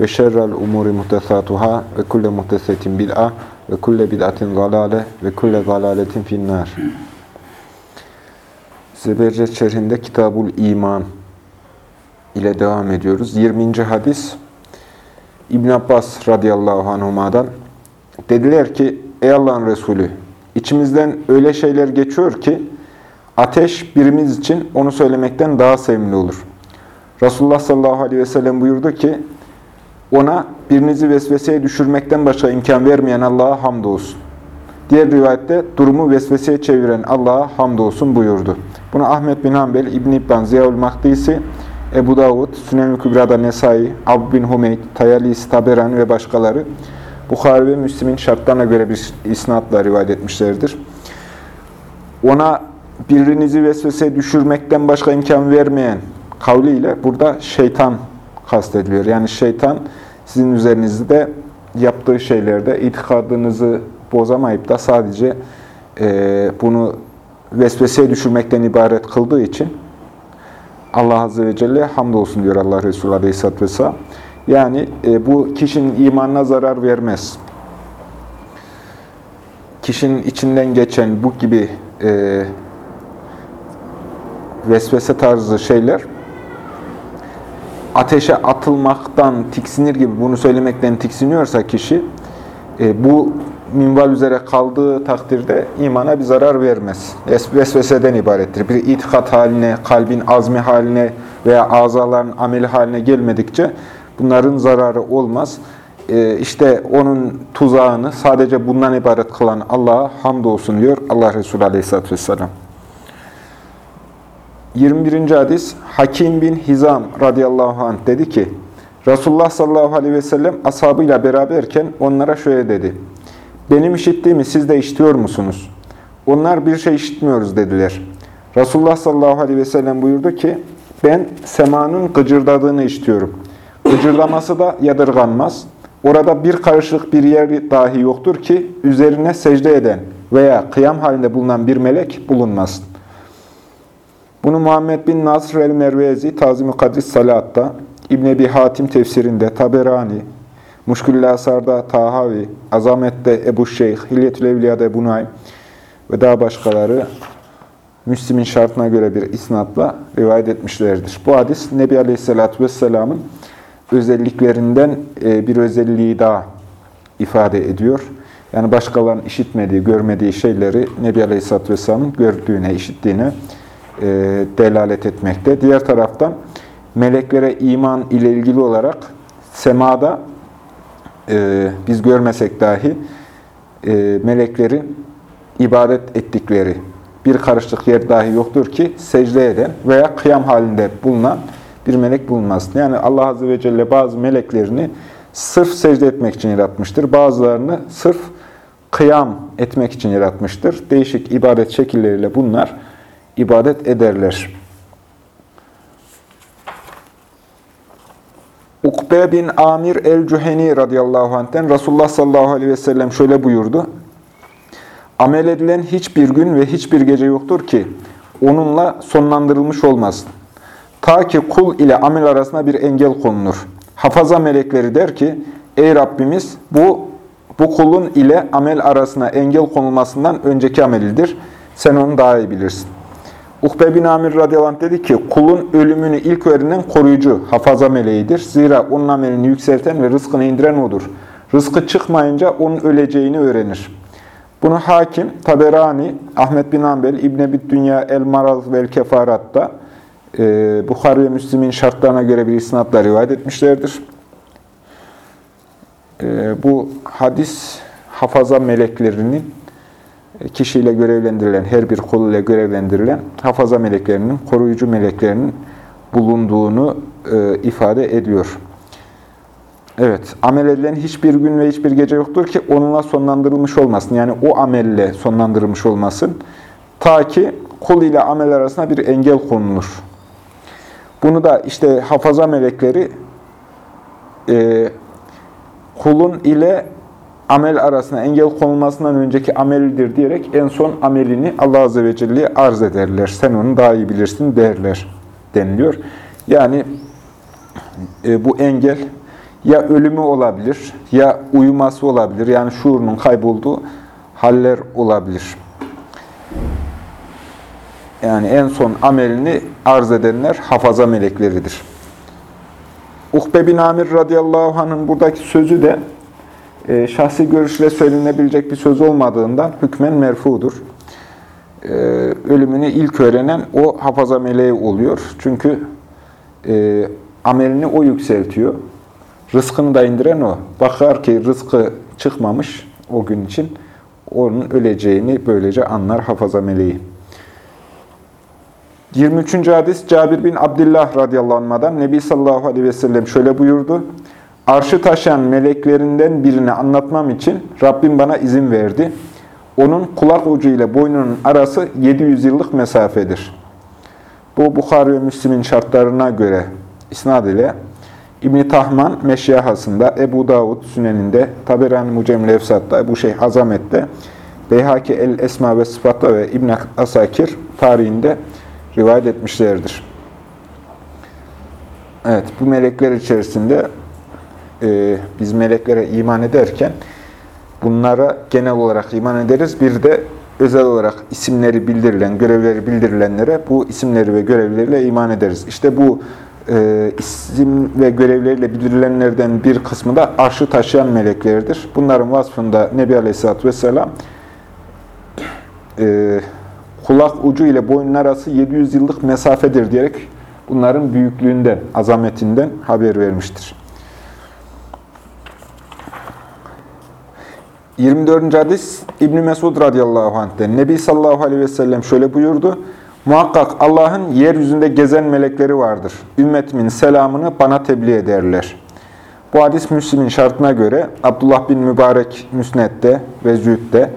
ve şerrel umuri muhtesatuhâ ve kulle muhtesetin bid'a ve kulle bid'atin zalâle ve kulle zalâletin finnâr. Zebercet şerhinde Kitabul İman ile devam ediyoruz. 20. hadis İbn Abbas radıyallahu anhuma'dan dediler ki ey Allah'ın Resulü içimizden öyle şeyler geçiyor ki ateş birimiz için onu söylemekten daha sevimli olur. Resulullah sallallahu aleyhi ve sellem buyurdu ki ona birinizi vesveseye düşürmekten başka imkan vermeyen Allah'a hamdolsun. Diğer rivayette durumu vesveseye çeviren Allah'a hamdolsun buyurdu. Bunu Ahmet bin Hanbel, İbn İbban, Ziyaül Mahdisi, Ebu Davud, Sünen-i Kübra'da Nesai, Abu bin Humeyd, Tayalis, Taberani ve başkaları Bukhari ve Müslim'in şartlarına göre bir isnatla rivayet etmişlerdir. Ona birinizi vesveseye düşürmekten başka imkan vermeyen kavliyle burada şeytan kastediliyor. Yani şeytan sizin üzerinizde yaptığı şeylerde itikadınızı bozamayıp da sadece e, bunu vesveseye düşürmekten ibaret kıldığı için Allah Azze ve Celle hamdolsun diyor Allah Resulü Aleyhisselatü Vesselam. Yani e, bu kişinin imanına zarar vermez. Kişinin içinden geçen bu gibi e, vesvese tarzı şeyler ateşe atılmaktan tiksinir gibi bunu söylemekten tiksiniyorsa kişi e, bu minval üzere kaldığı takdirde imana bir zarar vermez. Vesveseden ibarettir. Bir itikat haline, kalbin azmi haline veya azaların ameli haline gelmedikçe bunların zararı olmaz. E, işte onun tuzağını sadece bundan ibaret kılan Allah'a hamdolsun diyor Allah Resulü Aleyhisselatü Vesselam. 21. hadis Hakim bin Hizam radıyallahu anh dedi ki Resulullah sallallahu aleyhi ve sellem ashabıyla beraberken onlara şöyle dedi. Benim işittiğimi siz de işitiyor musunuz? Onlar bir şey işitmiyoruz dediler. Resulullah sallallahu aleyhi ve sellem buyurdu ki ben semanın gıcırdadığını işitiyorum. Gıcırdaması da yadırganmaz. Orada bir karışık bir yer dahi yoktur ki üzerine secde eden veya kıyam halinde bulunan bir melek bulunmasın. Bunu Muhammed bin Nasr el-Mervezi Tazim-i Kadris Salat'ta, İbn Ebi Hatim tefsirinde, Taberani, Muşkül Asar'da Tahavi, Azamet'te Ebu Şeyh, Hilyetül Evliya'da Ebu Naim ve daha başkaları Müslim'in şartına göre bir isnatla rivayet etmişlerdir. Bu hadis Nebi Aleyhisselatü Vesselam'ın özelliklerinden e, bir özelliği daha ifade ediyor. Yani başkalarının işitmediği, görmediği şeyleri Nebi Aleyhisselatü Vesselam'ın gördüğüne, işittiğine e, delalet etmekte. Diğer taraftan meleklere iman ile ilgili olarak semada e, biz görmesek dahi e, meleklerin ibadet ettikleri bir karışlık yer dahi yoktur ki secde eden veya kıyam halinde bulunan bir melek bulunmasın. Yani Allah Azze ve Celle bazı meleklerini sırf secde etmek için yaratmıştır. Bazılarını sırf kıyam etmek için yaratmıştır. Değişik ibadet şekilleriyle bunlar ibadet ederler. Ukbe bin Amir el-Cüheni radıyallahu anh'ten Resulullah sallallahu aleyhi ve sellem şöyle buyurdu. Amel edilen hiçbir gün ve hiçbir gece yoktur ki onunla sonlandırılmış olmasın. Ta ki kul ile amel arasında bir engel konulur. Hafaza melekleri der ki, ey Rabbimiz bu, bu kulun ile amel arasına engel konulmasından önceki amelidir. Sen onu daha iyi bilirsin. Ukbe bin Amir radıyallahu anh dedi ki, kulun ölümünü ilk öğrenen koruyucu, hafaza meleğidir. Zira onun amelini yükselten ve rızkını indiren odur. Rızkı çıkmayınca onun öleceğini öğrenir. Bunu Hakim, Taberani, Ahmet bin Ambel, İbn Ebi Dünya, El Maraz ve El Kefarat'ta e, Bukhari ve Müslim'in şartlarına göre bir isnatla rivayet etmişlerdir. E, bu hadis hafaza meleklerinin kişiyle görevlendirilen, her bir kul ile görevlendirilen hafaza meleklerinin, koruyucu meleklerinin bulunduğunu e, ifade ediyor. Evet, amel edilen hiçbir gün ve hiçbir gece yoktur ki onunla sonlandırılmış olmasın. Yani o amelle sonlandırılmış olmasın. Ta ki kul ile amel arasında bir engel konulur. Bunu da işte hafaza melekleri e, kulun ile amel arasında engel konulmasından önceki amelidir diyerek en son amelini Allah Azze ve Celle'ye arz ederler. Sen onu daha iyi bilirsin derler deniliyor. Yani e, bu engel ya ölümü olabilir ya uyuması olabilir. Yani şuurunun kaybolduğu haller olabilir. Yani en son amelini arz edenler hafaza melekleridir. Uhbe bin Amir radıyallahu anh'ın buradaki sözü de e, şahsi görüşle söylenebilecek bir söz olmadığından hükmen merfudur. E, ölümünü ilk öğrenen o hafaza meleği oluyor. Çünkü e, amelini o yükseltiyor. Rızkını da indiren o. Bakar ki rızkı çıkmamış o gün için. Onun öleceğini böylece anlar hafaza meleği. 23. hadis Cabir bin Abdullah radıyallahu anh'dan Nebi sallallahu aleyhi ve sellem şöyle buyurdu. Arşı taşıyan meleklerinden birini anlatmam için Rabbim bana izin verdi. Onun kulak ucu ile boynunun arası 700 yıllık mesafedir. Bu Bukhari ve Müslim'in şartlarına göre isnad ile İbn Tahman Meşyahasında, Ebu Davud Süneninde, Taberani Mucemil Efsat'ta, Ebu Şeyh Azamet'te, Beyhaki El Esma ve Sıfat'ta ve İbn Asakir tarihinde rivayet etmişlerdir. Evet, bu melekler içerisinde e, biz meleklere iman ederken bunlara genel olarak iman ederiz. Bir de özel olarak isimleri bildirilen, görevleri bildirilenlere bu isimleri ve görevleriyle iman ederiz. İşte bu e, isim ve görevleriyle bildirilenlerden bir kısmı da arşı taşıyan meleklerdir. Bunların vasfında Nebi Aleyhisselatü Vesselam e, kulak ucu ile boynun arası 700 yıllık mesafedir diyerek bunların büyüklüğünden, azametinden haber vermiştir. 24. hadis İbn Mesud radıyallahu anh'ten Nebi sallallahu aleyhi ve sellem şöyle buyurdu. Muhakkak Allah'ın yeryüzünde gezen melekleri vardır. Ümmetimin selamını bana tebliğ ederler. Bu hadis Müslim'in şartına göre Abdullah bin Mübarek Müsned'de ve Zühd'de,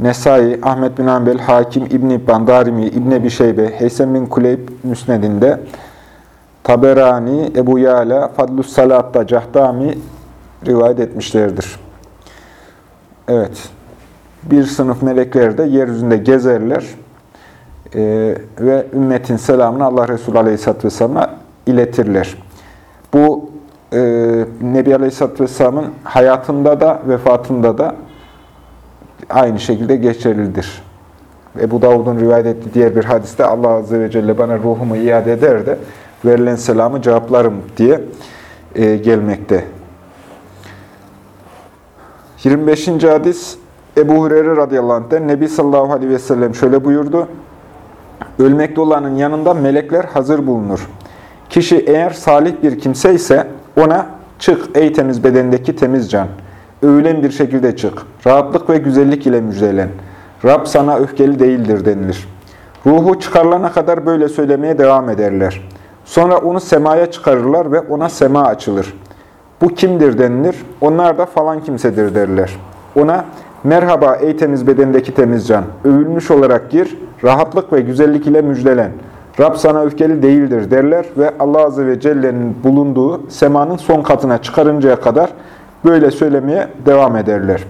Nesai, Ahmet bin Hanbel, Hakim, İbn İbban, Darimi, İbn Ebi Şeybe, Heysem bin Kuleyb Müsned'inde, Taberani, Ebu Yala, Fadlus Salat'ta Cahdami rivayet etmişlerdir. Evet, bir sınıf melekler de yeryüzünde gezerler e, ve ümmetin selamını Allah Resulü Aleyhisselatü Vesselam'a iletirler. Bu e, Nebi Aleyhisselatü Vesselam'ın hayatında da vefatında da aynı şekilde geçerlidir. Ebu Davud'un rivayet ettiği diğer bir hadiste Allah Azze ve Celle bana ruhumu iade eder de verilen selamı cevaplarım diye e, gelmekte. 25. hadis Ebu Hureyre radıyallahu anh'den Nebi sallallahu aleyhi ve sellem şöyle buyurdu. Ölmekte olanın yanında melekler hazır bulunur. Kişi eğer salih bir kimse ise ona çık ey temiz bedendeki temiz can. Övülen bir şekilde çık. Rahatlık ve güzellik ile müjdelen. Rab sana öfkeli değildir denilir. Ruhu çıkarılana kadar böyle söylemeye devam ederler. Sonra onu semaya çıkarırlar ve ona sema açılır. Bu kimdir denilir. Onlar da falan kimsedir derler. Ona merhaba ey temiz bedendeki temiz can. Övülmüş olarak gir, rahatlık ve güzellik ile müjdelen. Rab sana öfkeli değildir derler ve Allah Azze ve Celle'nin bulunduğu semanın son katına çıkarıncaya kadar böyle söylemeye devam ederler.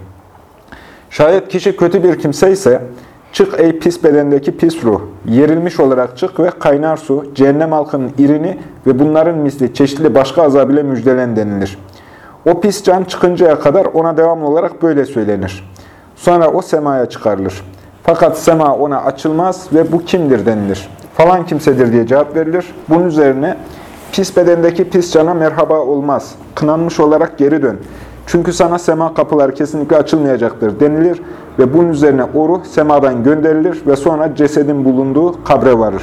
Şayet kişi kötü bir kimse ise çık ey pis bedendeki pis ruh, yerilmiş olarak çık ve kaynar su, cehennem halkının irini ve bunların misli çeşitli başka azab ile müjdelen denilir. O pis can çıkıncaya kadar ona devamlı olarak böyle söylenir. Sonra o semaya çıkarılır. Fakat sema ona açılmaz ve bu kimdir denilir. Falan kimsedir diye cevap verilir. Bunun üzerine pis bedendeki pis cana merhaba olmaz. Kınanmış olarak geri dön. Çünkü sana sema kapıları kesinlikle açılmayacaktır denilir ve bunun üzerine o ruh semadan gönderilir ve sonra cesedin bulunduğu kabre varır.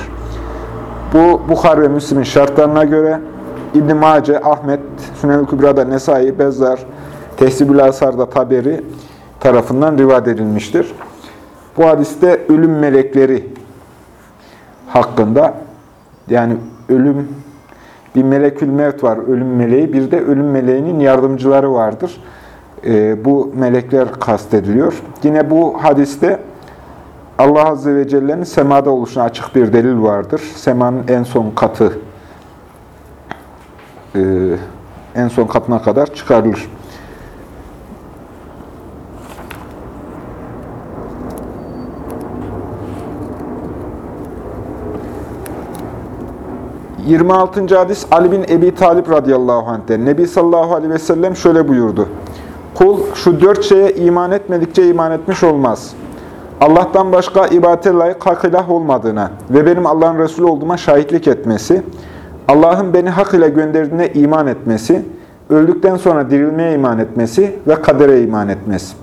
Bu Bukhar ve Müslim'in şartlarına göre İbn-i Mace, Ahmet, Sünel-i Kübra'da Nesai, Bezzar, Tehsibül Asar'da Taberi tarafından rivayet edilmiştir. Bu hadiste ölüm melekleri hakkında yani ölüm Bir melekül mevt var, ölüm meleği. Bir de ölüm meleğinin yardımcıları vardır. E, bu melekler kastediliyor. Yine bu hadiste Allah Azze ve Celle'nin semada oluşuna açık bir delil vardır. Semanın en son katı e, en son katına kadar çıkarılır. Yirmi altıncı hadis Ali bin Ebi Talip radıyallahu anh'ten. Nebi sallallahu aleyhi ve sellem şöyle buyurdu. Kul şu dört şeye iman etmedikçe iman etmiş olmaz. Allah'tan başka ibadete layık hak ilah olmadığına ve benim Allah'ın Resulü olduğuma şahitlik etmesi, Allah'ın beni hak ile gönderdiğine iman etmesi, öldükten sonra dirilmeye iman etmesi ve kadere iman etmesi.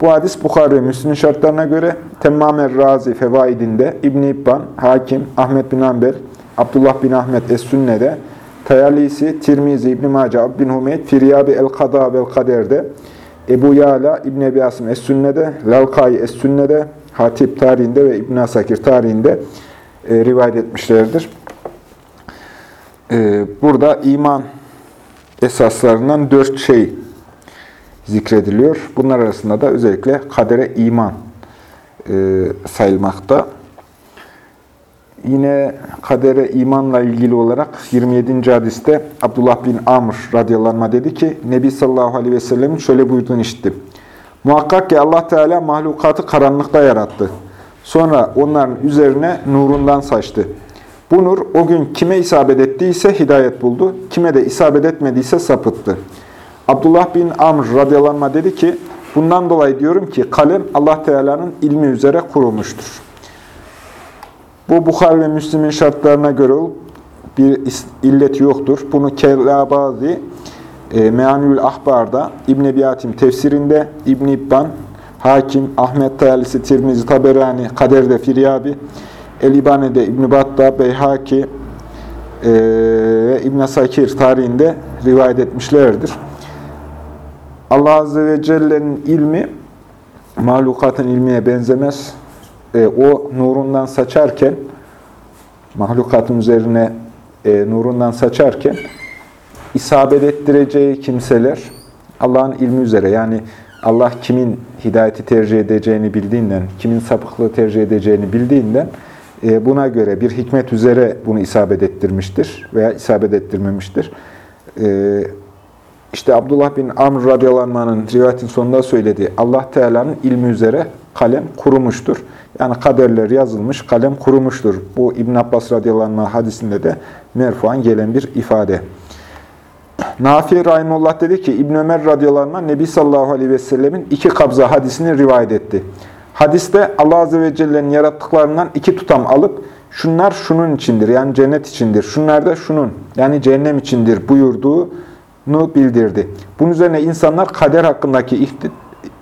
Bu hadis Bukhari ve Müslim'in şartlarına göre Temmamer Razi Fevaidinde, İbn-i İbban, Hakim, Ahmet bin Amber, Abdullah bin Ahmet Es-Sünne'de, Tayalisi, Tirmizi, İbn-i Mace, bin Hümeyd, Firyabi El-Kada ve El-Kader'de, Ebu Yala, İbn-i Ebi Asım Es-Sünne'de, Lalkai Es-Sünne'de, Hatip tarihinde ve İbn Asakir tarihinde e, rivayet etmişlerdir. E, burada iman esaslarından dört şey zikrediliyor. Bunlar arasında da özellikle kadere iman e, sayılmakta. Yine kadere imanla ilgili olarak 27. hadiste Abdullah bin Amr radıyallahu dedi ki, Nebi sallallahu aleyhi ve sellemin şöyle buyurduğunu işittim. Muhakkak ki Allah Teala mahlukatı karanlıkta yarattı. Sonra onların üzerine nurundan saçtı. Bu nur o gün kime isabet ettiyse hidayet buldu, kime de isabet etmediyse sapıttı. Abdullah bin Amr radıyallahu dedi ki, bundan dolayı diyorum ki kalem Allah Teala'nın ilmi üzere kurulmuştur. Bu Bukhari ve Müslim'in şartlarına göre bir illeti yoktur. Bunu Kellabazi, e, Meanül Ahbar'da, İbn-i Ebi tefsirinde, ibn İbban, Hakim, Ahmet Tayalisi, Tirmizi, Taberani, Kader'de Firyabi, El-İbane'de İbn-i Battah, Beyhaki e, ve İbn-i Sakir tarihinde rivayet etmişlerdir. Allah Azze ve Celle'nin ilmi mahlukatın ilmine benzemez e, o nurundan saçarken, mahlukatın üzerine e, nurundan saçarken, isabet ettireceği kimseler Allah'ın ilmi üzere, yani Allah kimin hidayeti tercih edeceğini bildiğinden, kimin sapıklığı tercih edeceğini bildiğinden, e, buna göre bir hikmet üzere bunu isabet ettirmiştir veya isabet ettirmemiştir. E, işte Abdullah bin Amr radıyallahu anh'ın rivayetin sonunda söylediği Allah Teala'nın ilmi üzere kalem kurumuştur. Yani kaderler yazılmış, kalem kurumuştur. Bu İbn Abbas radıyallahu hadisinde de merfuan gelen bir ifade. Nafi Rahimullah dedi ki İbn Ömer radıyallahu Nebi sallallahu aleyhi ve sellemin iki kabza hadisini rivayet etti. Hadiste Allah azze ve celle'nin yarattıklarından iki tutam alıp şunlar şunun içindir yani cennet içindir. Şunlar da şunun yani cehennem içindir buyurduğunu bildirdi. Bunun üzerine insanlar kader hakkındaki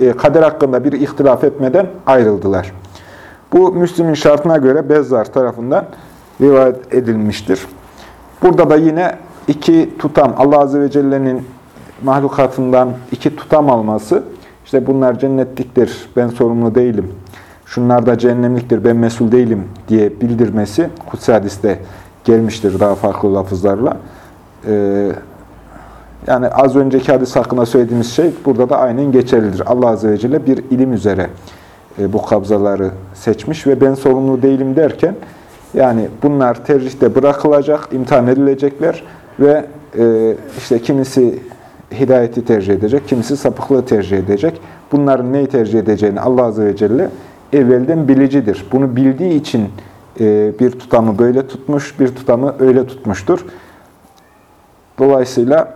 e, kader hakkında bir ihtilaf etmeden ayrıldılar. Bu Müslim'in şartına göre Bezzar tarafından rivayet edilmiştir. Burada da yine iki tutam, Allah Azze ve Celle'nin mahlukatından iki tutam alması, işte bunlar cennetliktir, ben sorumlu değilim, şunlar da cehennemliktir, ben mesul değilim diye bildirmesi Kutsi Hadis'te gelmiştir daha farklı lafızlarla. Ee, yani az önceki hadis hakkında söylediğimiz şey burada da aynen geçerlidir. Allah Azze ve Celle bir ilim üzere bu kabzaları seçmiş ve ben sorumlu değilim derken yani bunlar tercihte bırakılacak, imtihan edilecekler ve e, işte kimisi hidayeti tercih edecek, kimisi sapıklığı tercih edecek. Bunların neyi tercih edeceğini Allah Azze ve Celle evvelden bilicidir. Bunu bildiği için e, bir tutamı böyle tutmuş, bir tutamı öyle tutmuştur. Dolayısıyla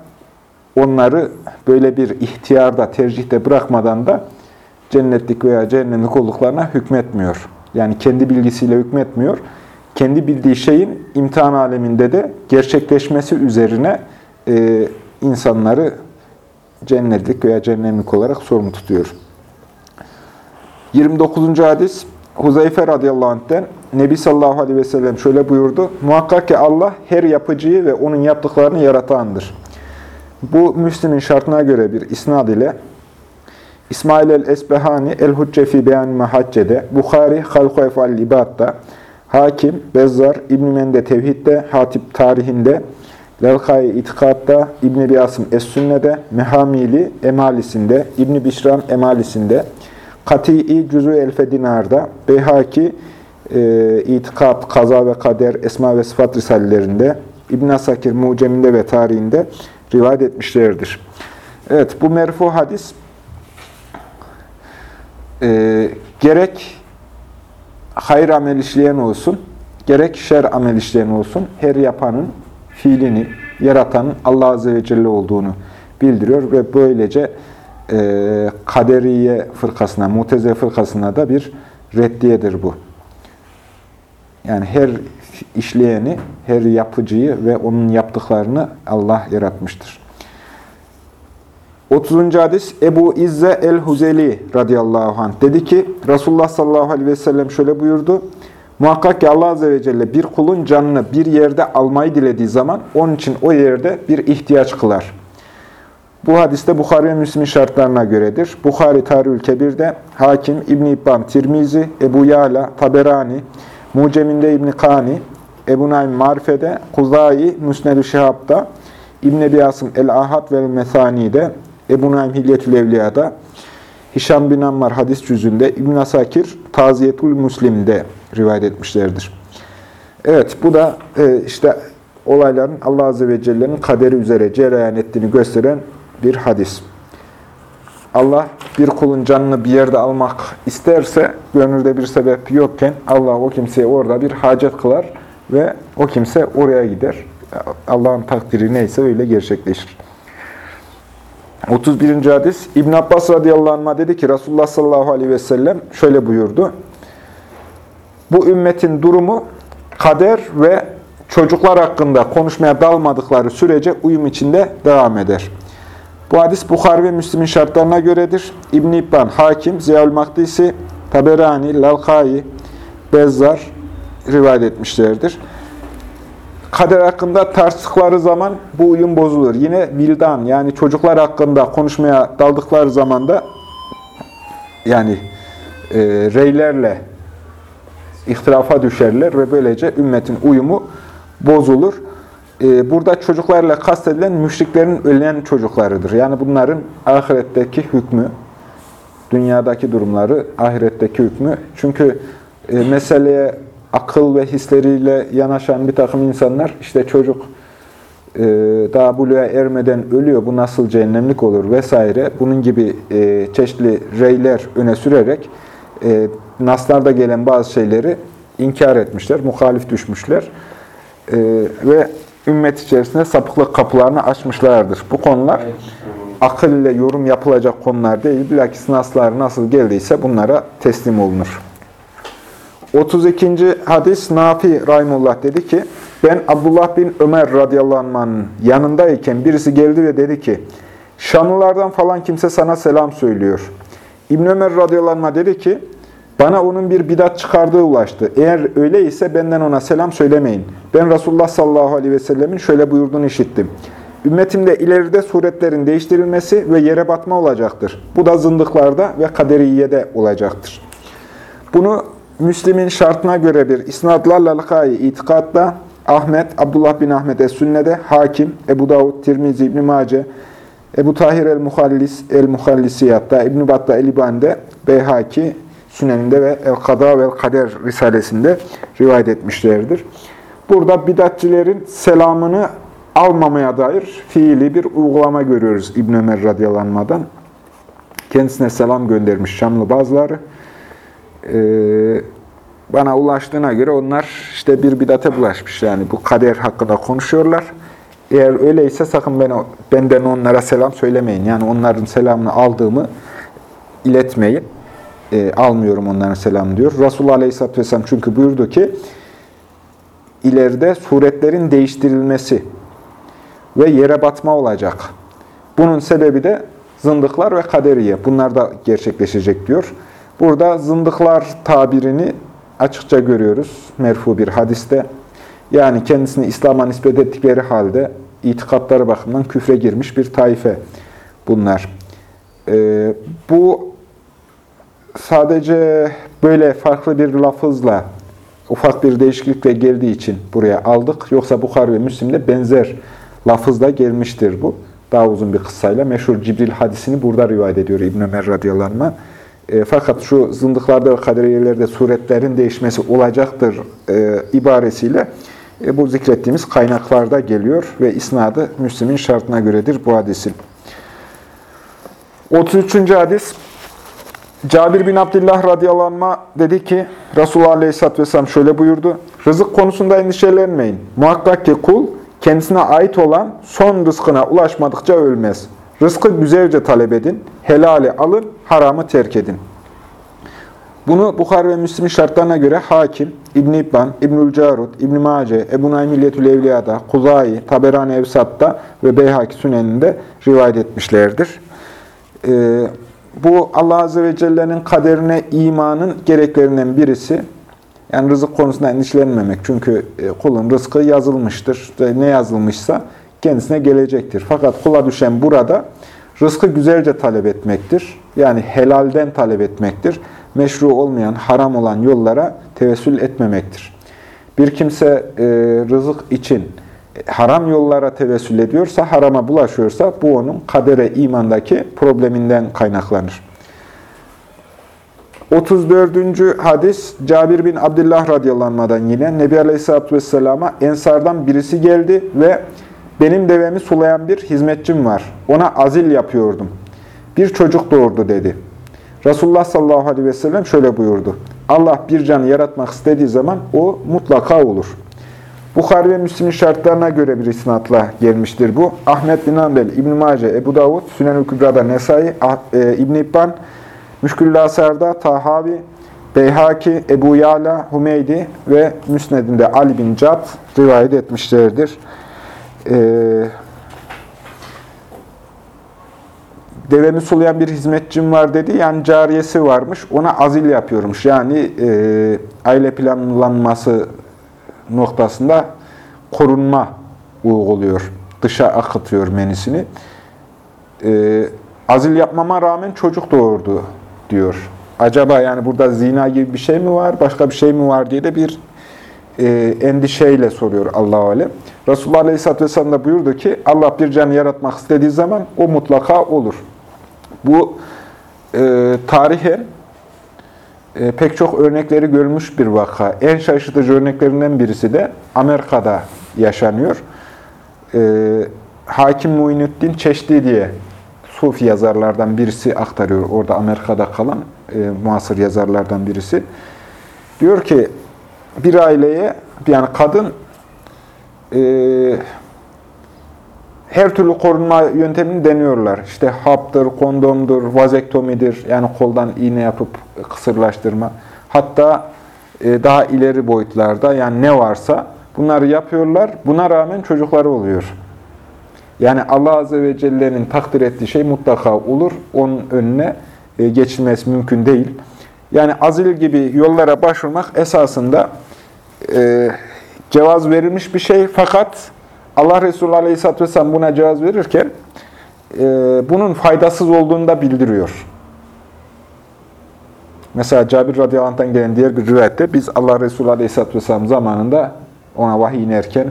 onları böyle bir ihtiyarda, tercihte bırakmadan da cennetlik veya cehennemlik olduklarına hükmetmiyor. Yani kendi bilgisiyle hükmetmiyor. Kendi bildiği şeyin imtihan aleminde de gerçekleşmesi üzerine e, insanları cennetlik veya cehennemlik olarak sorumlu tutuyor. 29. hadis Huzeyfe radıyallahu anh'ten Nebi sallallahu aleyhi ve sellem şöyle buyurdu. Muhakkak ki Allah her yapıcıyı ve onun yaptıklarını yaratandır. Bu Müslim'in şartına göre bir isnad ile İsmail el-Esbehani El-Hucce fi Beyan Mahacce'de, Bukhari Halku Efal İbad'da, Hakim, Bezzar, İbn-i Mende Tevhid'de, Hatip Tarihinde, Levkai İtikad'da, İbn-i Biyasım Es-Sünne'de, Mehamili Emalisinde, İbn-i Bişram Emalisinde, Kati'i Cüzü Elfe Dinar'da, Beyhaki e, İtikad, Kaza ve Kader, Esma ve Sıfat Risalelerinde, İbn Asakir Muceminde ve tarihinde rivayet etmişlerdir. Evet, bu merfu hadis e, gerek hayır amel işleyen olsun, gerek şer amel işleyen olsun, her yapanın fiilini, yaratanın Allah Azze ve Celle olduğunu bildiriyor ve böylece e, kaderiye fırkasına, muteze fırkasına da bir reddiyedir bu. Yani her işleyeni, her yapıcıyı ve onun yaptıklarını Allah yaratmıştır. 30. hadis Ebu İzze el-Huzeli radıyallahu anh dedi ki Resulullah sallallahu aleyhi ve sellem şöyle buyurdu. Muhakkak ki Allah azze ve celle bir kulun canını bir yerde almayı dilediği zaman onun için o yerde bir ihtiyaç kılar. Bu hadiste Bukhari ve Müslim'in şartlarına göredir. Bukhari Tarihül Kebir'de Hakim, İbn İbban, Tirmizi, Ebu Yala, Taberani, Muceminde İbn Kani, Ebu Naim Marife'de, Kuzayi, Müsned-i Şihab'da, İbn Ebi Asım El-Ahad ve El-Mesani'de, Ebu Naim Hilyetül Evliya'da, Hişam bin Ammar hadis cüzünde, İbn Asakir Taziyetul Müslim'de rivayet etmişlerdir. Evet, bu da e, işte olayların Allah Azze ve Celle'nin kaderi üzere cereyan ettiğini gösteren bir hadis. Allah bir kulun canını bir yerde almak isterse, gönülde bir sebep yokken Allah o kimseye orada bir hacet kılar ve o kimse oraya gider. Allah'ın takdiri neyse öyle gerçekleşir. 31. hadis İbn Abbas radıyallahu anh dedi ki Resulullah sallallahu aleyhi ve sellem şöyle buyurdu. Bu ümmetin durumu kader ve çocuklar hakkında konuşmaya dalmadıkları sürece uyum içinde devam eder. Bu hadis Bukhari ve Müslim'in şartlarına göredir. İbn İbban, Hakim, Ziyaül Makdisi, Taberani, Lalkai, Bezzar rivayet etmişlerdir. Kader hakkında tartıştıkları zaman bu uyum bozulur. Yine vildan yani çocuklar hakkında konuşmaya daldıkları zaman da yani e, reylerle ihtilafa düşerler ve böylece ümmetin uyumu bozulur. E, burada çocuklarla kastedilen müşriklerin ölen çocuklarıdır. Yani bunların ahiretteki hükmü, dünyadaki durumları, ahiretteki hükmü. Çünkü e, meseleye akıl ve hisleriyle yanaşan bir takım insanlar, işte çocuk e, daha buluğa ermeden ölüyor, bu nasıl cehennemlik olur vesaire. Bunun gibi e, çeşitli reyler öne sürerek e, naslarda gelen bazı şeyleri inkar etmişler, muhalif düşmüşler. E, ve ümmet içerisinde sapıklık kapılarını açmışlardır. Bu konular akıl ile yorum yapılacak konular değil. Bilakis naslar nasıl geldiyse bunlara teslim olunur. 32. hadis Nafi Rahimullah dedi ki, ben Abdullah bin Ömer radıyallahu anh'ın yanındayken birisi geldi ve dedi ki, Şanlılardan falan kimse sana selam söylüyor. İbn Ömer radıyallahu dedi ki, bana onun bir bidat çıkardığı ulaştı. Eğer öyleyse benden ona selam söylemeyin. Ben Resulullah sallallahu aleyhi ve sellemin şöyle buyurduğunu işittim. Ümmetimde ileride suretlerin değiştirilmesi ve yere batma olacaktır. Bu da zındıklarda ve kaderiyede olacaktır. Bunu Müslim'in şartına göre bir isnadla lalkai itikadda Ahmet, Abdullah bin Ahmet Es-Sünne'de, Hakim, Ebu Davud, Tirmizi, İbn Mace, Ebu Tahir el-Muhallis, el-Muhallisiyat'ta, İbn Battah el-İban'de, Beyhaki, Sünen'inde ve El-Kada ve El-Kader Risalesinde rivayet etmişlerdir. Burada bidatçilerin selamını almamaya dair fiili bir uygulama görüyoruz İbn Ömer radıyallahu Kendisine selam göndermiş Şamlı bazıları. Ee, bana ulaştığına göre onlar işte bir bidate bulaşmış. Yani bu kader hakkında konuşuyorlar. Eğer öyleyse sakın ben, benden onlara selam söylemeyin. Yani onların selamını aldığımı iletmeyin. E, almıyorum onların selamını diyor. Resulullah Aleyhisselatü Vesselam çünkü buyurdu ki ileride suretlerin değiştirilmesi ve yere batma olacak. Bunun sebebi de zındıklar ve kaderiye. Bunlar da gerçekleşecek diyor. Burada zındıklar tabirini açıkça görüyoruz merfu bir hadiste. Yani kendisini İslam'a nispet ettikleri halde itikatları bakımından küfre girmiş bir taife bunlar. Ee, bu sadece böyle farklı bir lafızla, ufak bir değişiklikle geldiği için buraya aldık. Yoksa Bukhari ve Müslim'de benzer lafızda gelmiştir bu. Daha uzun bir kıssayla. Meşhur Cibril hadisini burada rivayet ediyor İbn Ömer radıyallahu. E, fakat şu zındıklarda ve kaderiyelerde suretlerin değişmesi olacaktır e, ibaresiyle e, bu zikrettiğimiz kaynaklarda geliyor ve isnadı Müslim'in şartına göredir bu hadisin. 33. hadis Cabir bin Abdullah radıyallahu anh dedi ki Resulullah aleyhisselatü vesselam şöyle buyurdu. Rızık konusunda endişelenmeyin. Muhakkak ki kul kendisine ait olan son rızkına ulaşmadıkça ölmez. Rızkı güzelce talep edin, helali alın, haramı terk edin. Bunu Bukhari ve Müslim'in şartlarına göre Hakim, İbn-i İbban, İbnül Carud, İbn-i Mace, Ebu Naim İlletül Evliya'da, Kuzayi, Taberani Evsat'ta ve Beyhaki Sünen'inde rivayet etmişlerdir. Ee, bu Allah Azze ve Celle'nin kaderine imanın gereklerinden birisi. Yani rızık konusunda endişelenmemek. Çünkü e, kulun rızkı yazılmıştır. Ne yazılmışsa kendisine gelecektir. Fakat kula düşen burada rızkı güzelce talep etmektir. Yani helalden talep etmektir. Meşru olmayan, haram olan yollara tevessül etmemektir. Bir kimse e, rızık için haram yollara tevessül ediyorsa, harama bulaşıyorsa bu onun kadere imandaki probleminden kaynaklanır. 34. hadis Cabir bin Abdullah radıyallahu yine Nebi Aleyhisselatü Vesselam'a Ensardan birisi geldi ve benim devemi sulayan bir hizmetçim var. Ona azil yapıyordum. Bir çocuk doğurdu dedi. Resulullah sallallahu aleyhi ve sellem şöyle buyurdu. Allah bir canı yaratmak istediği zaman o mutlaka olur. Bukhari ve Müslim'in şartlarına göre bir isnatla gelmiştir bu. Ahmet bin Ambel, İbn-i Mace, Ebu Davud, Sünen-ül Kübra'da Nesai, ah, e, İbn-i İbban, Müşkül-i Asar'da Tahavi, Beyhaki, Ebu Yala, Humeydi ve Müsned'inde Ali bin Cad rivayet etmişlerdir. Ee, devemi sulayan bir hizmetçim var dedi. Yani cariyesi varmış. Ona azil yapıyormuş. Yani e, aile planlanması noktasında korunma uyguluyor. Dışa akıtıyor menisini. E, azil yapmama rağmen çocuk doğurdu diyor. Acaba yani burada zina gibi bir şey mi var, başka bir şey mi var diye de bir e, endişeyle soruyor Allah-u Alem. Resulullah Aleyhisselatü Vesselam da buyurdu ki, Allah bir canı yaratmak istediği zaman o mutlaka olur. Bu e, tarihen e, pek çok örnekleri görmüş bir vaka. En şaşırtıcı örneklerinden birisi de Amerika'da yaşanıyor. E, Hakim Muinuddin Çeşdi diye Sufi yazarlardan birisi aktarıyor. Orada Amerika'da kalan e, muasır yazarlardan birisi. Diyor ki bir aileye yani kadın e, her türlü korunma yöntemini deniyorlar. İşte haptır, kondomdur, vazektomidir. Yani koldan iğne yapıp kısırlaştırma. Hatta e, daha ileri boyutlarda yani ne varsa bunları yapıyorlar. Buna rağmen çocukları oluyor. Yani Allah Azze ve Celle'nin takdir ettiği şey mutlaka olur. Onun önüne e, geçilmesi mümkün değil. Yani azil gibi yollara başvurmak esasında e, cevaz verilmiş bir şey. Fakat Allah Resulü Aleyhisselatü Vesselam buna cevaz verirken e, bunun faydasız olduğunu da bildiriyor. Mesela Cabir radıyallahu anh'tan gelen diğer bir rivayette biz Allah Resulü Aleyhisselatü Vesselam zamanında ona vahiy inerken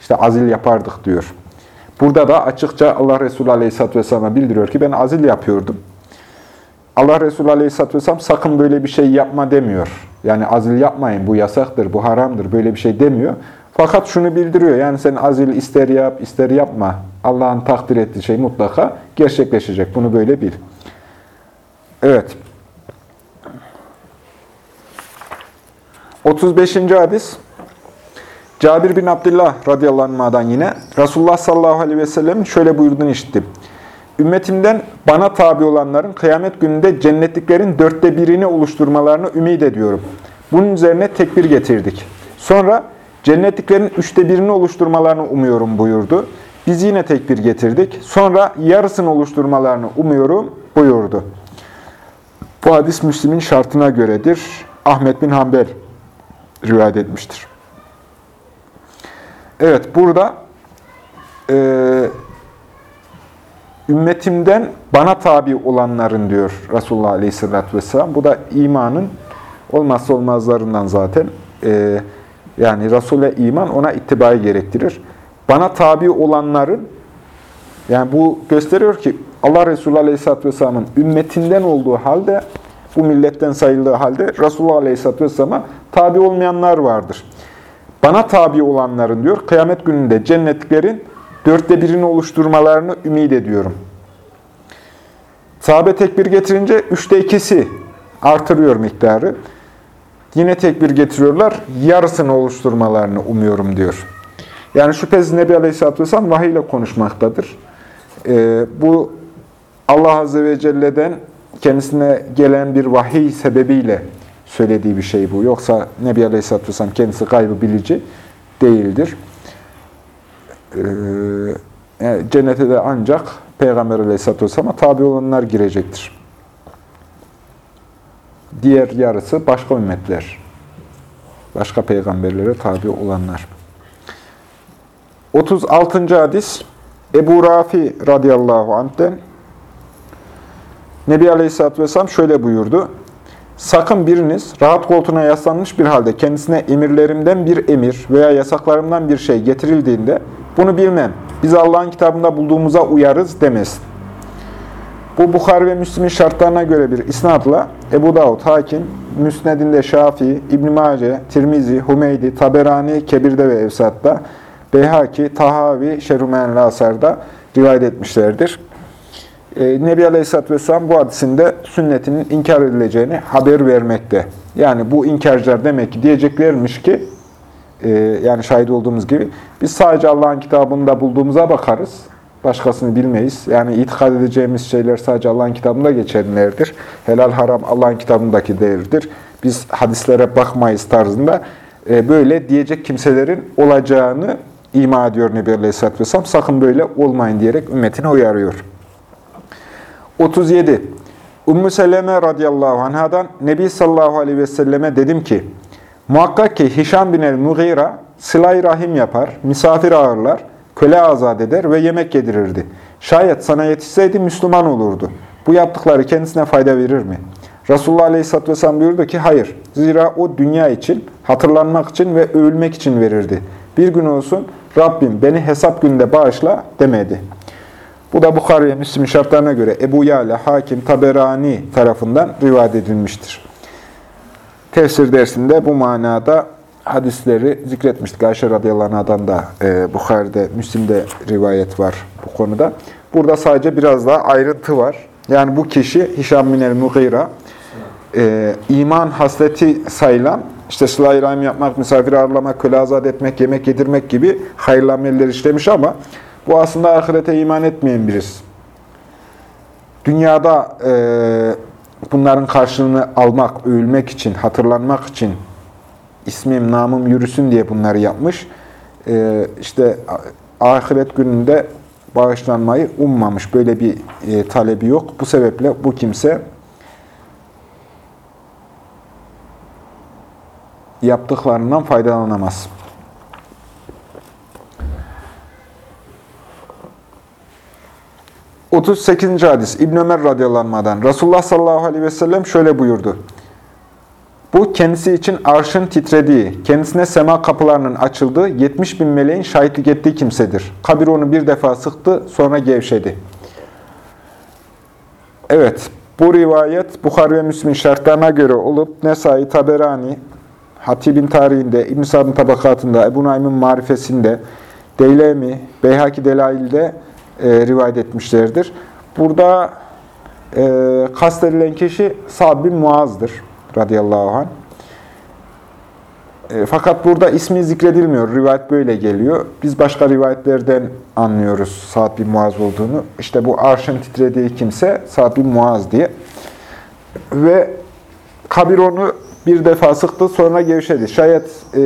işte azil yapardık diyor. Burada da açıkça Allah Resulü Aleyhisselatü Vesselam'a bildiriyor ki ben azil yapıyordum. Allah Resulü Aleyhisselatü Vesselam sakın böyle bir şey yapma demiyor. Yani azil yapmayın, bu yasaktır, bu haramdır, böyle bir şey demiyor. Fakat şunu bildiriyor, yani sen azil ister yap, ister yapma. Allah'ın takdir ettiği şey mutlaka gerçekleşecek. Bunu böyle bil. Evet. 35. hadis. Cabir bin Abdullah radıyallahu anh'dan yine Resulullah sallallahu aleyhi ve sellem'in şöyle buyurduğunu işittim. Ümmetimden bana tabi olanların kıyamet gününde cennetliklerin dörtte birini oluşturmalarını ümit ediyorum. Bunun üzerine tekbir getirdik. Sonra cennetliklerin üçte birini oluşturmalarını umuyorum buyurdu. Biz yine tekbir getirdik. Sonra yarısını oluşturmalarını umuyorum buyurdu. Bu hadis Müslim'in şartına göredir. Ahmet bin Hanbel rivayet etmiştir. Evet, burada e, ümmetimden bana tabi olanların diyor Resulullah Aleyhisselatü Vesselam. Bu da imanın olmazsa olmazlarından zaten. E, yani Resul'e iman ona ittibayı gerektirir. bana tabi olanların, yani bu gösteriyor ki Allah Resulü Aleyhisselatü Vesselam'ın ümmetinden olduğu halde, bu milletten sayıldığı halde Resulullah Aleyhisselatü Vesselam'a tabi olmayanlar vardır. Bana tabi olanların diyor, kıyamet gününde cennetliklerin dörtte birini oluşturmalarını ümit ediyorum. Sahabe tekbir getirince üçte ikisi artırıyor miktarı. Yine tekbir getiriyorlar, yarısını oluşturmalarını umuyorum diyor. Yani şüphesiz Nebi Aleyhisselatü Vesselam vahiy ile konuşmaktadır. Ee, bu Allah Azze ve Celle'den kendisine gelen bir vahiy sebebiyle söylediği bir şey bu. Yoksa Nebi Aleyhisselatü Vesselam kendisi gaybı bilici değildir. Ee, yani cennete de ancak Peygamber Aleyhisselatü Vesselam'a tabi olanlar girecektir. Diğer yarısı başka ümmetler. Başka peygamberlere tabi olanlar. 36. hadis Ebu Rafi radıyallahu anh'ten Nebi Aleyhisselatü Vesselam şöyle buyurdu. Sakın biriniz rahat koltuğuna yaslanmış bir halde kendisine emirlerimden bir emir veya yasaklarımdan bir şey getirildiğinde bunu bilmem, biz Allah'ın kitabında bulduğumuza uyarız demesin. Bu Bukhari ve Müslim'in şartlarına göre bir isnadla Ebu Davud, Hakim, Müsned'inde Şafii, İbn-i Mace, Tirmizi, Humeydi, Taberani, Kebir'de ve Evsat'ta, Beyhaki, Tahavi, Şerhumen Lasar'da rivayet etmişlerdir. Ee, Nebi Aleyhisselatü Vesselam bu hadisinde sünnetinin inkar edileceğini haber vermekte. Yani bu inkarcılar demek ki diyeceklermiş ki, e, yani şahit olduğumuz gibi, biz sadece Allah'ın kitabında bulduğumuza bakarız, başkasını bilmeyiz. Yani itikad edeceğimiz şeyler sadece Allah'ın kitabında geçenlerdir. Helal haram Allah'ın kitabındaki değerdir. Biz hadislere bakmayız tarzında e, böyle diyecek kimselerin olacağını ima ediyor Nebi Aleyhisselatü Vesselam. Sakın böyle olmayın diyerek ümmetine uyarıyor. 37. Ümmü Seleme radıyallahu anhadan Nebi sallallahu aleyhi ve selleme dedim ki, muhakkak ki Hişam bin el-Mughira sıla rahim yapar, misafir ağırlar, köle azat eder ve yemek yedirirdi. Şayet sana yetişseydi Müslüman olurdu. Bu yaptıkları kendisine fayda verir mi? Resulullah Aleyhisselatü Vesselam buyurdu ki, hayır. Zira o dünya için, hatırlanmak için ve övülmek için verirdi. Bir gün olsun, Rabbim beni hesap günde bağışla demedi. Bu da Bukhari ve Müslim şartlarına göre Ebu Yala, Hakim, Taberani tarafından rivayet edilmiştir. Tefsir dersinde bu manada hadisleri zikretmiştik. Ayşe radıyallahu anh'dan da e, Bukhari'de, Müslim'de rivayet var bu konuda. Burada sadece biraz daha ayrıntı var. Yani bu kişi Hişam bin el-Mughira e, iman hasleti sayılan, işte sıla-i yapmak, misafir ağırlamak, köle azat etmek, yemek yedirmek gibi hayırlı ameller işlemiş ama bu aslında ahirete iman etmeyen birisi. Dünyada e, bunların karşılığını almak, övülmek için, hatırlanmak için ismim, namım yürüsün diye bunları yapmış. E, işte ahiret gününde bağışlanmayı ummamış. Böyle bir e, talebi yok. Bu sebeple bu kimse yaptıklarından faydalanamaz. 38. hadis İbn Ömer radıyallahu Resulullah sallallahu aleyhi ve sellem şöyle buyurdu. Bu kendisi için arşın titrediği, kendisine sema kapılarının açıldığı 70 bin meleğin şahitlik ettiği kimsedir. Kabir onu bir defa sıktı, sonra gevşedi. Evet, bu rivayet Bukhari ve Müslim şartlarına göre olup Nesai, Taberani, Hatib'in tarihinde, İbn-i Sa'd'ın tabakatında, Ebu Naim'in marifesinde, Deylemi, Beyhaki Delail'de e, rivayet etmişlerdir. Burada e, kastedilen kişi Sa'd bin Muaz'dır radıyallahu anh. E, fakat burada ismi zikredilmiyor. Rivayet böyle geliyor. Biz başka rivayetlerden anlıyoruz Sa'd bin Muaz olduğunu. İşte bu arşın titrediği kimse Sa'd bin Muaz diye. Ve kabir onu bir defa sıktı sonra gevşedi. Şayet e,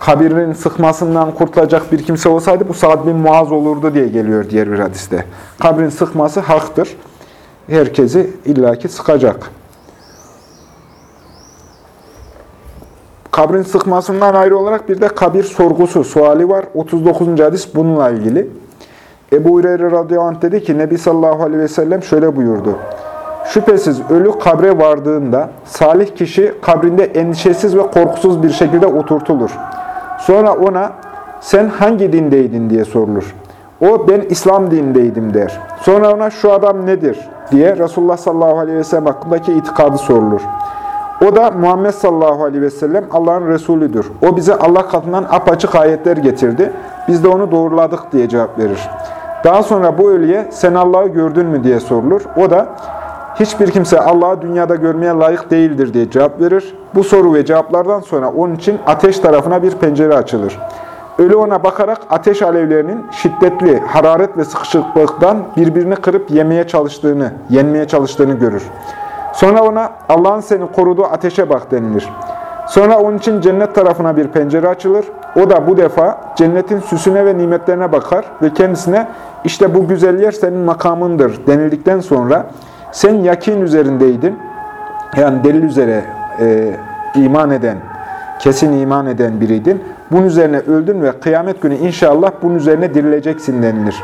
kabirin sıkmasından kurtulacak bir kimse olsaydı bu Sa'd bin Muaz olurdu diye geliyor diğer bir hadiste. Kabrin sıkması haktır. Herkesi illaki sıkacak. Kabrin sıkmasından ayrı olarak bir de kabir sorgusu, suali var. 39. hadis bununla ilgili. Ebu Hureyre radıyallahu anh dedi ki, Nebi sallallahu aleyhi ve sellem şöyle buyurdu. Şüphesiz ölü kabre vardığında salih kişi kabrinde endişesiz ve korkusuz bir şekilde oturtulur. Sonra ona sen hangi dindeydin diye sorulur. O ben İslam dinindeydim der. Sonra ona şu adam nedir diye Resulullah sallallahu aleyhi ve sellem hakkındaki itikadı sorulur. O da Muhammed sallallahu aleyhi ve sellem Allah'ın Resulüdür. O bize Allah katından apaçık ayetler getirdi. Biz de onu doğruladık diye cevap verir. Daha sonra bu ölüye sen Allah'ı gördün mü diye sorulur. O da hiçbir kimse Allah'ı dünyada görmeye layık değildir diye cevap verir. Bu soru ve cevaplardan sonra onun için ateş tarafına bir pencere açılır. Ölü ona bakarak ateş alevlerinin şiddetli hararet ve sıkışıklıktan birbirini kırıp yemeye çalıştığını, yenmeye çalıştığını görür. Sonra ona Allah'ın seni koruduğu ateşe bak denilir. Sonra onun için cennet tarafına bir pencere açılır. O da bu defa cennetin süsüne ve nimetlerine bakar ve kendisine işte bu güzel yer senin makamındır denildikten sonra sen yakin üzerindeydin. Yani delil üzere e, iman eden, kesin iman eden biriydin. Bunun üzerine öldün ve kıyamet günü inşallah bunun üzerine dirileceksin denilir.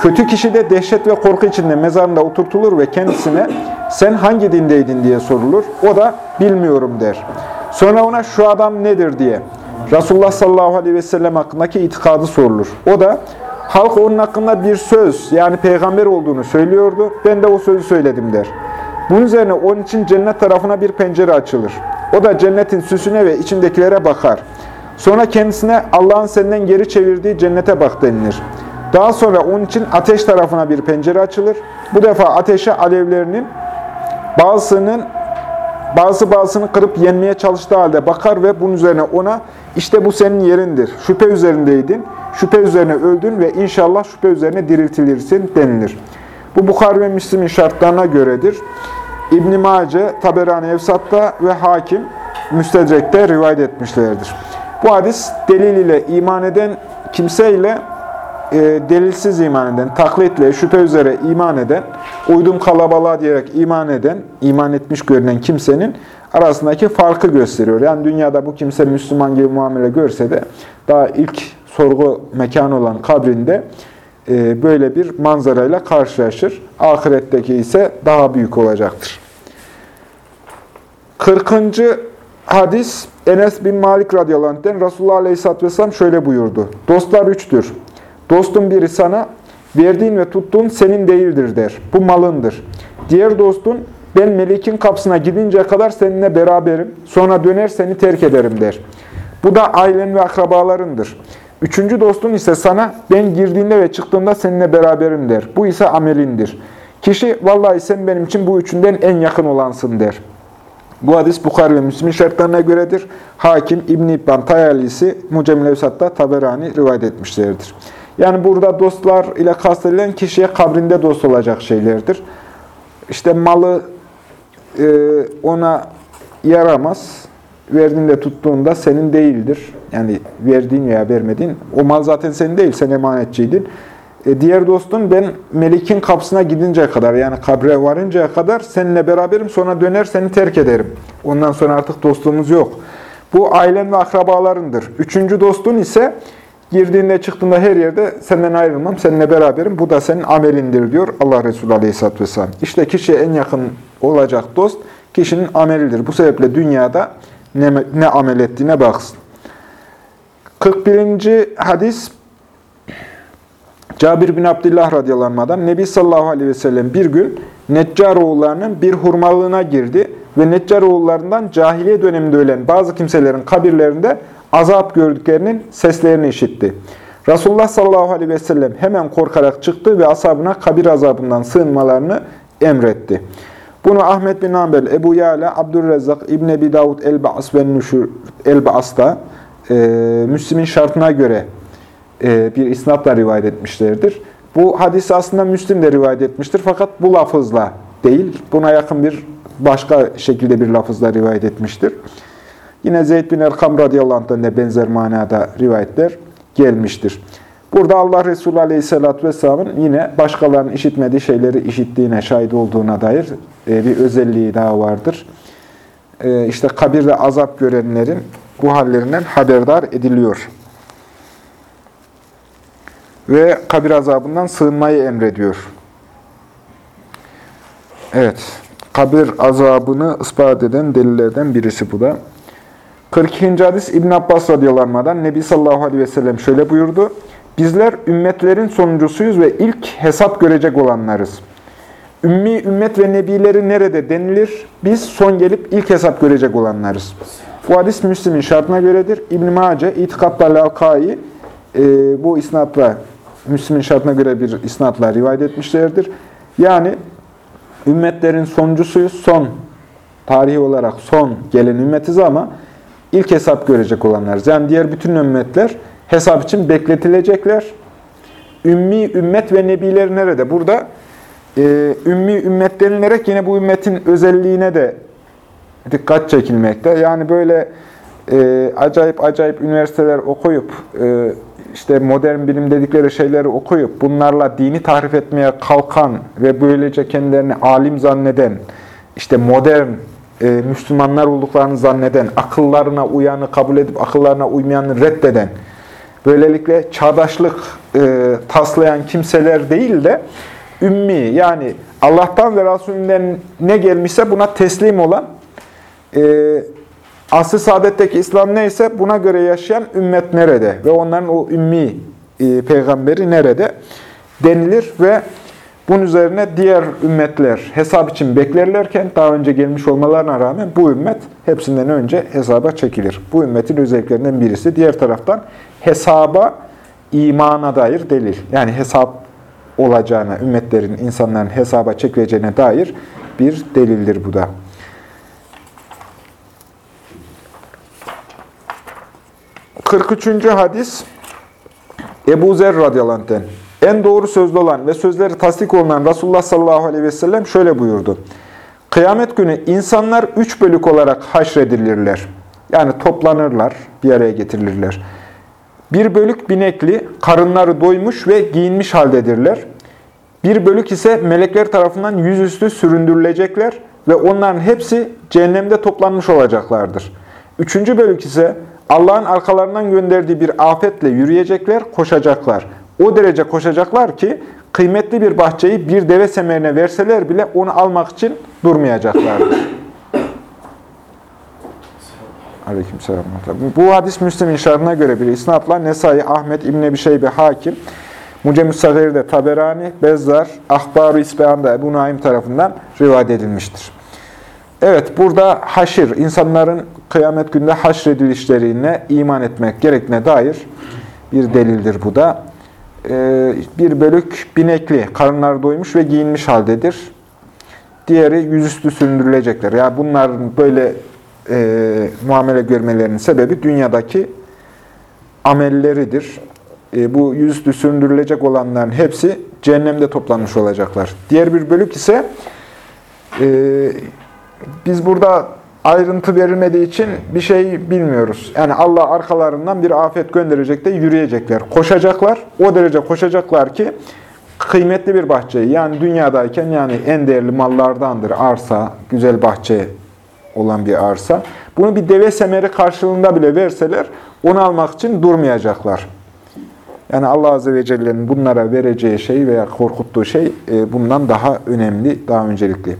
Kötü kişi de dehşet ve korku içinde mezarında oturtulur ve kendisine sen hangi dindeydin diye sorulur. O da bilmiyorum der. Sonra ona şu adam nedir diye Resulullah sallallahu aleyhi ve sellem hakkındaki itikadı sorulur. O da halk onun hakkında bir söz yani peygamber olduğunu söylüyordu. Ben de o sözü söyledim der. Bunun üzerine onun için cennet tarafına bir pencere açılır. O da cennetin süsüne ve içindekilere bakar. Sonra kendisine Allah'ın senden geri çevirdiği cennete bak denilir. Daha sonra onun için ateş tarafına bir pencere açılır. Bu defa ateşe alevlerinin bazısının bazı bazısını kırıp yenmeye çalıştığı halde bakar ve bunun üzerine ona işte bu senin yerindir. Şüphe üzerindeydin. Şüphe üzerine öldün ve inşallah şüphe üzerine diriltilirsin denilir. Bu Bukhari ve Müslim'in şartlarına göredir. İbn-i Mace, Taberani Evsat'ta ve Hakim Müstedrek'te rivayet etmişlerdir. Bu hadis delil ile iman eden kimseyle e, delilsiz iman eden, taklitle, şüphe üzere iman eden, uydum kalabalığa diyerek iman eden, iman etmiş görünen kimsenin arasındaki farkı gösteriyor. Yani dünyada bu kimse Müslüman gibi muamele görse de daha ilk sorgu mekanı olan kabrinde e, böyle bir manzarayla karşılaşır. Ahiretteki ise daha büyük olacaktır. 40. hadis Enes bin Malik radıyallahu anh'den Resulullah aleyhisselatü vesselam şöyle buyurdu. Dostlar üçtür. Dostun biri sana, verdiğin ve tuttuğun senin değildir der. Bu malındır. Diğer dostun, ben melekin kapısına gidinceye kadar seninle beraberim, sonra döner seni terk ederim der. Bu da ailen ve akrabalarındır. Üçüncü dostun ise sana, ben girdiğinde ve çıktığında seninle beraberim der. Bu ise amelindir. Kişi, vallahi sen benim için bu üçünden en yakın olansın der. Bu hadis Bukhari ve Müslim şartlarına göredir. Hakim, İbn-i İbban, Tayalisi, Mucemil Evsat'ta Taberani rivayet etmişlerdir. Yani burada dostlar ile kastedilen kişiye kabrinde dost olacak şeylerdir. İşte malı e, ona yaramaz. Verdiğinde tuttuğunda senin değildir. Yani verdiğin veya vermediğin. O mal zaten senin değil, sen emanetçiydin. E, diğer dostun ben Melik'in kapısına gidinceye kadar yani kabre varıncaya kadar seninle beraberim sonra döner seni terk ederim. Ondan sonra artık dostluğumuz yok. Bu ailen ve akrabalarındır. Üçüncü dostun ise girdiğinde çıktığında her yerde senden ayrılmam, seninle beraberim. Bu da senin amelindir diyor Allah Resulü Aleyhisselatü Vesselam. İşte kişiye en yakın olacak dost kişinin amelidir. Bu sebeple dünyada ne, ne amel ettiğine baksın. 41. hadis Cabir bin Abdullah radıyallahu anh'dan Nebi sallallahu aleyhi ve sellem bir gün Neccar oğullarının bir hurmalığına girdi ve Neccar oğullarından cahiliye döneminde ölen bazı kimselerin kabirlerinde azap gördüklerinin seslerini işitti. Resulullah sallallahu aleyhi ve sellem hemen korkarak çıktı ve ashabına kabir azabından sığınmalarını emretti. Bunu Ahmet bin Hanbel, Ebu Yala, Abdülrezzak, İbn Ebi Davud el-Ba'as ve Nüşür el-Ba'as'ta e, Müslim'in şartına göre e, bir isnatla rivayet etmişlerdir. Bu hadisi aslında Müslim de rivayet etmiştir fakat bu lafızla değil, buna yakın bir başka şekilde bir lafızla rivayet etmiştir. Yine Zeyd bin Erkam radıyallahu anh'tan da benzer manada rivayetler gelmiştir. Burada Allah Resulü aleyhissalatü vesselamın yine başkalarının işitmediği şeyleri işittiğine, şahit olduğuna dair e, bir özelliği daha vardır. E, işte kabirde azap görenlerin bu hallerinden haberdar ediliyor ve kabir azabından sığınmayı emrediyor. Evet, kabir azabını ispat eden delillerden birisi bu da. 42. hadis İbn Abbas radıyallahu anh'dan Nebi sallallahu aleyhi ve sellem şöyle buyurdu. Bizler ümmetlerin sonuncusuyuz ve ilk hesap görecek olanlarız. Ümmi ümmet ve nebileri nerede denilir? Biz son gelip ilk hesap görecek olanlarız. Bu hadis Müslim'in şartına göredir. İbn-i Mace, İtikadla Lalkai e, bu isnatla, Müslim'in şartına göre bir isnatla rivayet etmişlerdir. Yani ümmetlerin sonuncusuyuz, son, tarihi olarak son gelen ümmetiz ama ilk hesap görecek olanlarız. Yani diğer bütün ümmetler hesap için bekletilecekler. Ümmi ümmet ve nebiler nerede? Burada e, ümmi ümmet denilerek yine bu ümmetin özelliğine de dikkat çekilmekte. Yani böyle e, acayip acayip üniversiteler okuyup, e, işte modern bilim dedikleri şeyleri okuyup, bunlarla dini tahrif etmeye kalkan ve böylece kendilerini alim zanneden, işte modern e, Müslümanlar olduklarını zanneden, akıllarına uyanı kabul edip akıllarına uymayanı reddeden, böylelikle çağdaşlık e, taslayan kimseler değil de, ümmi yani Allah'tan ve Resulünden ne gelmişse buna teslim olan, e, asr-ı saadetteki İslam neyse buna göre yaşayan ümmet nerede? Ve onların o ümmi e, peygamberi nerede? Denilir ve bunun üzerine diğer ümmetler hesap için beklerlerken daha önce gelmiş olmalarına rağmen bu ümmet hepsinden önce hesaba çekilir. Bu ümmetin özelliklerinden birisi. Diğer taraftan hesaba imana dair delil. Yani hesap olacağına, ümmetlerin, insanların hesaba çekileceğine dair bir delildir bu da. 43. hadis Ebu Zer radıyallahu. En doğru sözlü olan ve sözleri tasdik olunan Resulullah sallallahu aleyhi ve sellem şöyle buyurdu. Kıyamet günü insanlar üç bölük olarak haşredilirler. Yani toplanırlar, bir araya getirilirler. Bir bölük binekli, karınları doymuş ve giyinmiş haldedirler. Bir bölük ise melekler tarafından yüzüstü süründürülecekler ve onların hepsi cehennemde toplanmış olacaklardır. Üçüncü bölük ise Allah'ın arkalarından gönderdiği bir afetle yürüyecekler, koşacaklar. O derece koşacaklar ki kıymetli bir bahçeyi bir deve semerine verseler bile onu almak için durmayacaklardır. Aleykümselam. Bu hadis Müslim inşaatına göre bir isnatla Nesai, Ahmet, İbn Ebi Şeybe, Hakim, Mucem-i Sagir'de Taberani, Bezzar, Ahbar-ı İsbehan'da Ebu Naim tarafından rivayet edilmiştir. Evet, burada haşir, insanların kıyamet günde haşredilişlerine iman etmek gerektiğine dair bir delildir bu da. Ee, bir bölük binekli, karınlar doymuş ve giyinmiş haldedir. Diğeri yüzüstü sündürülecekler. Yani bunların böyle e, muamele görmelerinin sebebi dünyadaki amelleridir. E, bu yüzüstü sündürülecek olanların hepsi cehennemde toplanmış olacaklar. Diğer bir bölük ise e, biz burada ayrıntı verilmediği için bir şey bilmiyoruz. Yani Allah arkalarından bir afet gönderecek de yürüyecekler. Koşacaklar. O derece koşacaklar ki kıymetli bir bahçeyi yani dünyadayken yani en değerli mallardandır arsa, güzel bahçe olan bir arsa. Bunu bir deve semeri karşılığında bile verseler onu almak için durmayacaklar. Yani Allah Azze ve Celle'nin bunlara vereceği şey veya korkuttuğu şey e, bundan daha önemli, daha öncelikli.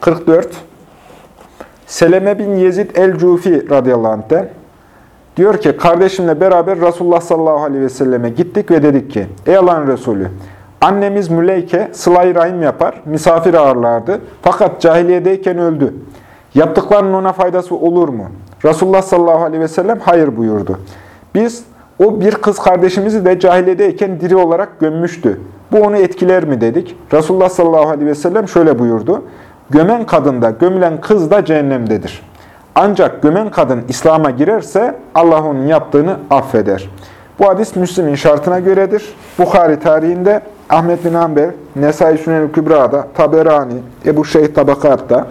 44 Seleme bin Yezid el-Cufi radıyallahu anh'ten diyor ki kardeşimle beraber Resulullah sallallahu aleyhi ve selleme gittik ve dedik ki ey Allah'ın Resulü annemiz Müleyke sıla rahim yapar, misafir ağırlardı fakat cahiliyedeyken öldü. Yaptıklarının ona faydası olur mu? Resulullah sallallahu aleyhi ve sellem hayır buyurdu. Biz o bir kız kardeşimizi de cahiliyedeyken diri olarak gömmüştü. Bu onu etkiler mi dedik. Resulullah sallallahu aleyhi ve sellem şöyle buyurdu. Gömen kadın da gömülen kız da cehennemdedir. Ancak gömen kadın İslam'a girerse Allah onun yaptığını affeder. Bu hadis Müslim'in şartına göredir. Bukhari tarihinde Ahmet bin Hanbel, Nesai Sünel Kübra'da, Taberani, Ebu Şeyh Tabakat'ta,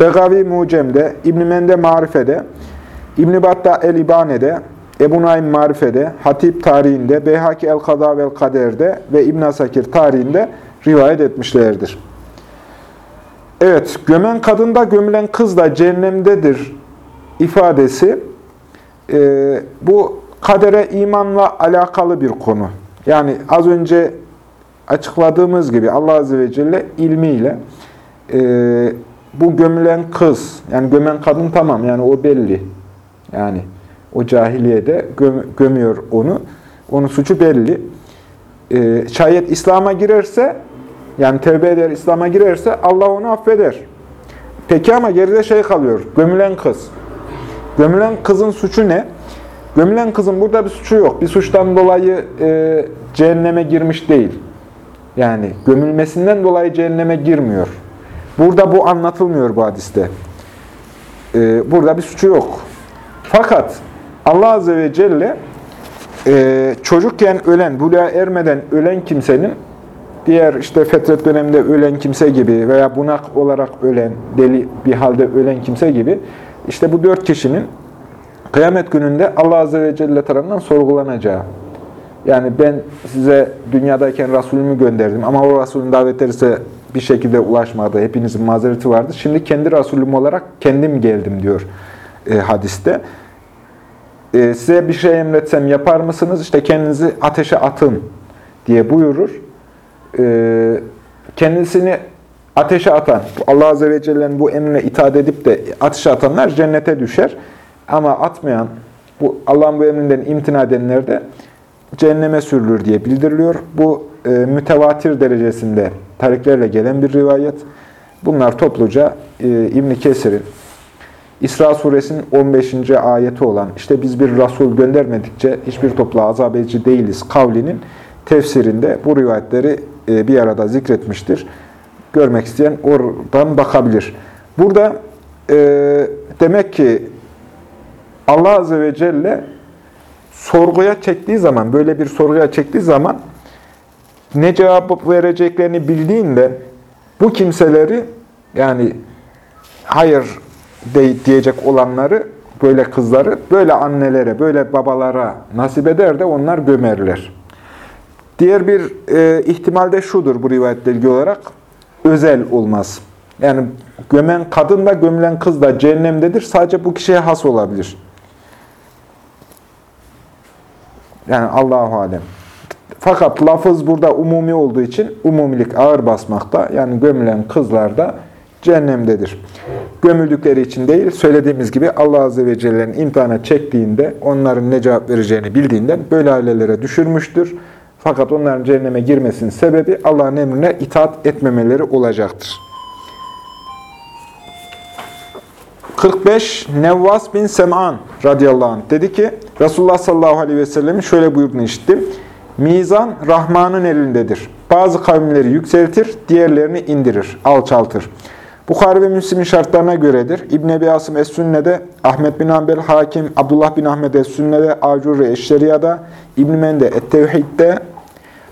Begavi Mucem'de, İbn-i Mende Marife'de, İbn-i Batta El-İbane'de, Ebu Naim Marife'de, Hatip tarihinde, Beyhaki El-Kada ve El-Kader'de ve İbn Asakir tarihinde rivayet etmişlerdir. Evet, gömen kadın da gömülen kız da cehennemdedir ifadesi e, bu kadere imanla alakalı bir konu. Yani az önce açıkladığımız gibi Allah Azze ve Celle ilmiyle e, bu gömülen kız, yani gömen kadın tamam yani o belli. Yani o cahiliyede göm gömüyor onu. Onun suçu belli. Ee, şayet İslam'a girerse, yani tevbe eder İslam'a girerse Allah onu affeder. Peki ama geride şey kalıyor, gömülen kız. Gömülen kızın suçu ne? Gömülen kızın burada bir suçu yok. Bir suçtan dolayı e, cehenneme girmiş değil. Yani gömülmesinden dolayı cehenneme girmiyor. Burada bu anlatılmıyor bu hadiste. E, burada bir suçu yok. Fakat Allah Azze ve Celle e, çocukken ölen, buluğa ermeden ölen kimsenin diğer işte fetret döneminde ölen kimse gibi veya bunak olarak ölen, deli bir halde ölen kimse gibi işte bu dört kişinin kıyamet gününde Allah Azze ve Celle tarafından sorgulanacağı. Yani ben size dünyadayken Resulümü gönderdim ama o Resulün davetleri size bir şekilde ulaşmadı. Hepinizin mazereti vardı. Şimdi kendi Resulüm olarak kendim geldim diyor e, hadiste. E, size bir şey emretsem yapar mısınız? İşte kendinizi ateşe atın diye buyurur. E, kendisini ateşe atan, Allah Azze ve Celle'nin bu emrine itaat edip de ateşe atanlar cennete düşer. Ama atmayan, bu Allah'ın bu emrinden imtina edenler de cehenneme sürülür diye bildiriliyor. Bu e, mütevatir derecesinde tariklerle gelen bir rivayet. Bunlar topluca e, İbn Kesir'in İsra suresinin 15. ayeti olan işte biz bir Resul göndermedikçe hiçbir topluğa azap edici değiliz kavlinin tefsirinde bu rivayetleri e, bir arada zikretmiştir. Görmek isteyen oradan bakabilir. Burada e, demek ki Allah Azze ve Celle sorguya çektiği zaman, böyle bir sorguya çektiği zaman ne cevap vereceklerini bildiğinde bu kimseleri yani hayır de, diyecek olanları, böyle kızları, böyle annelere, böyle babalara nasip eder de onlar gömerler. Diğer bir e, ihtimal de şudur bu rivayetle ilgili olarak, özel olmaz. Yani gömen kadın da gömülen kız da cehennemdedir. Sadece bu kişiye has olabilir. Yani Allahu alem. Fakat lafız burada umumi olduğu için umumilik ağır basmakta. Yani gömülen kızlar da cehennemdedir. Gömüldükleri için değil, söylediğimiz gibi Allah Azze ve Celle'nin imtihana çektiğinde, onların ne cevap vereceğini bildiğinden böyle ailelere düşürmüştür. Fakat onların cehenneme girmesinin sebebi Allah'ın emrine itaat etmemeleri olacaktır. 45 Nevvas bin Sem'an radıyallahu anh dedi ki Resulullah sallallahu aleyhi ve sellemin şöyle buyurduğunu işittim. Mizan Rahman'ın elindedir. Bazı kavimleri yükseltir, diğerlerini indirir, alçaltır. Bukhari ve Müslim'in şartlarına göredir. İbn Ebi Asım Es-Sünne'de, Ahmet bin Hanbel Hakim, Abdullah bin Ahmet Es-Sünne'de, Acurri Eşşeriya'da, İbn Mende Et-Tevhid'de,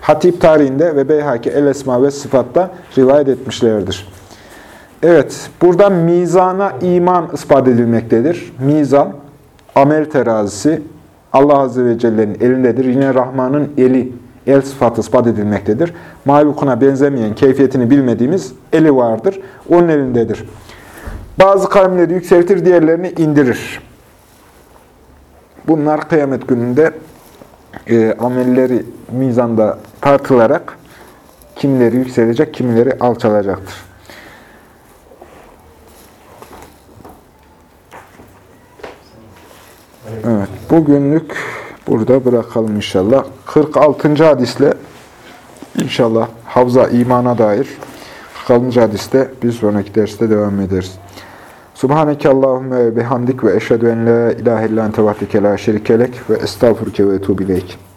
Hatip tarihinde ve Beyhaki El-Esma ve Sıfat'ta rivayet etmişlerdir. Evet, burada mizana iman ispat edilmektedir. Mizan, amel terazisi Allah Azze ve Celle'nin elindedir. Yine Rahman'ın eli, el sıfatı ispat edilmektedir. Mahlukuna benzemeyen, keyfiyetini bilmediğimiz eli vardır. Onun elindedir. Bazı kavimleri yükseltir, diğerlerini indirir. Bunlar kıyamet gününde e, amelleri mizanda tartılarak kimileri yükselecek, kimileri alçalacaktır. Evet, bugünlük burada bırakalım inşallah. 46. hadisle inşallah havza imana dair 46. hadiste bir sonraki derste devam ederiz. Subhaneke Allahümme ve bihamdik ve eşhedü en la ilahe illan tevahdike la şerikelek ve estağfurke ve etubileyk.